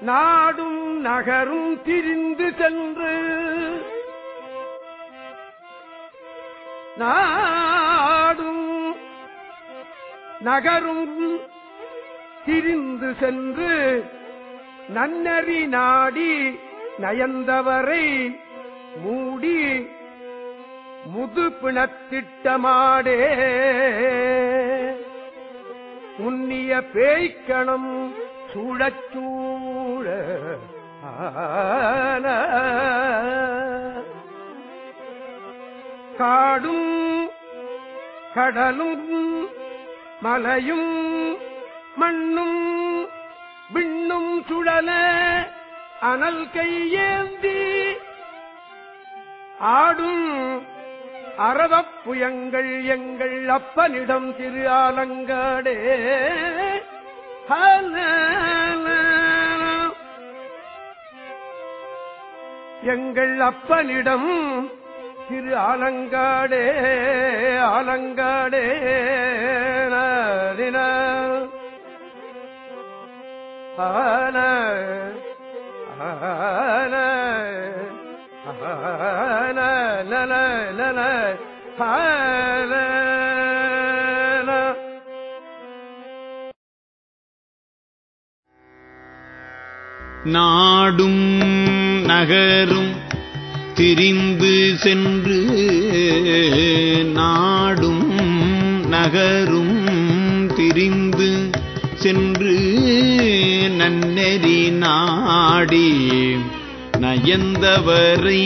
நாடும் நகரும் திரிந்து சென்று. நாடும் நகரும் திரிந்து சென்று. நன்னறி நாடி நயந்தவரை மூடி முது பிணத்திட்டமாடே. உன்னிய பேய்க்கணம் சூழச்சூழ காடும் கடலும் மலையும் மண்ணும் விண்ணும் சுழல அனல் கையேந்தி ஆடும் அறவப்புயங்கள் எங்கள் அப்பனிடம் திரு ஆலங்காடே எங்கள் அப்பனிடம் திரு ஆலங்காடே ஆலங்காடே ஆன ஆன ஆன ஆன லல லல ஆன நாடும் நகரும் திரிந்து சென்று நாடும் நகரும் திரிந்து சென்று நன்னெறி நாடி நயந்தவரை.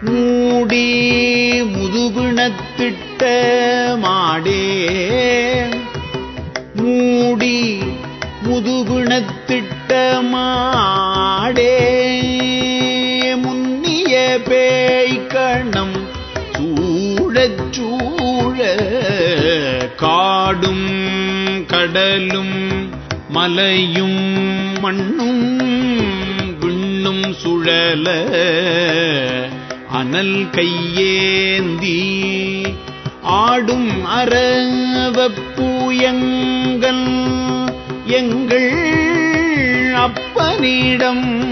மூடி முதுகுணத்திட்ட மாடே. மூடி முதுகுணத்திட்ட மாடே முன்னிய பேய்கணம் சூழச் சூழ காடும் கடலும் மலையும் மண்ணும் விண்ணும் சுழல அனல் கையேந்தி ஆடும் அரவப்பூயங்கள் எங்கள் அப்பனிடம்.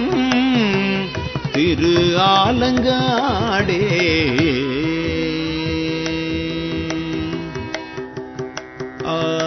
திரு ஆலங்காடே. ஆ.